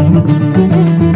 Música